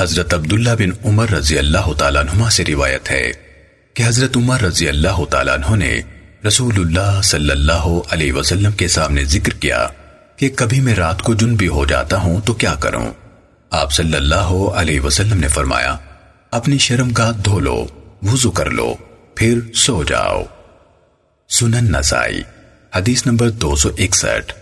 حضرت عبداللہ بن عمر رضی اللہ تعالیٰ عنہ سے روایت ہے کہ حضرت عمر رضی اللہ تعالیٰ عنہ نے رسول اللہ صلی اللہ علیہ وسلم کے سامنے ذکر کیا کہ کبھی میں رات کو جن بھی ہو جاتا ہوں تو کیا کروں؟ آپ صلی اللہ علیہ وسلم نے فرمایا، اپنی شرم کا دھو لو، وضو کر لو، پھر سو جاؤ۔ سنن نسائی، حدیث نمبر دو سو اکسٹھ۔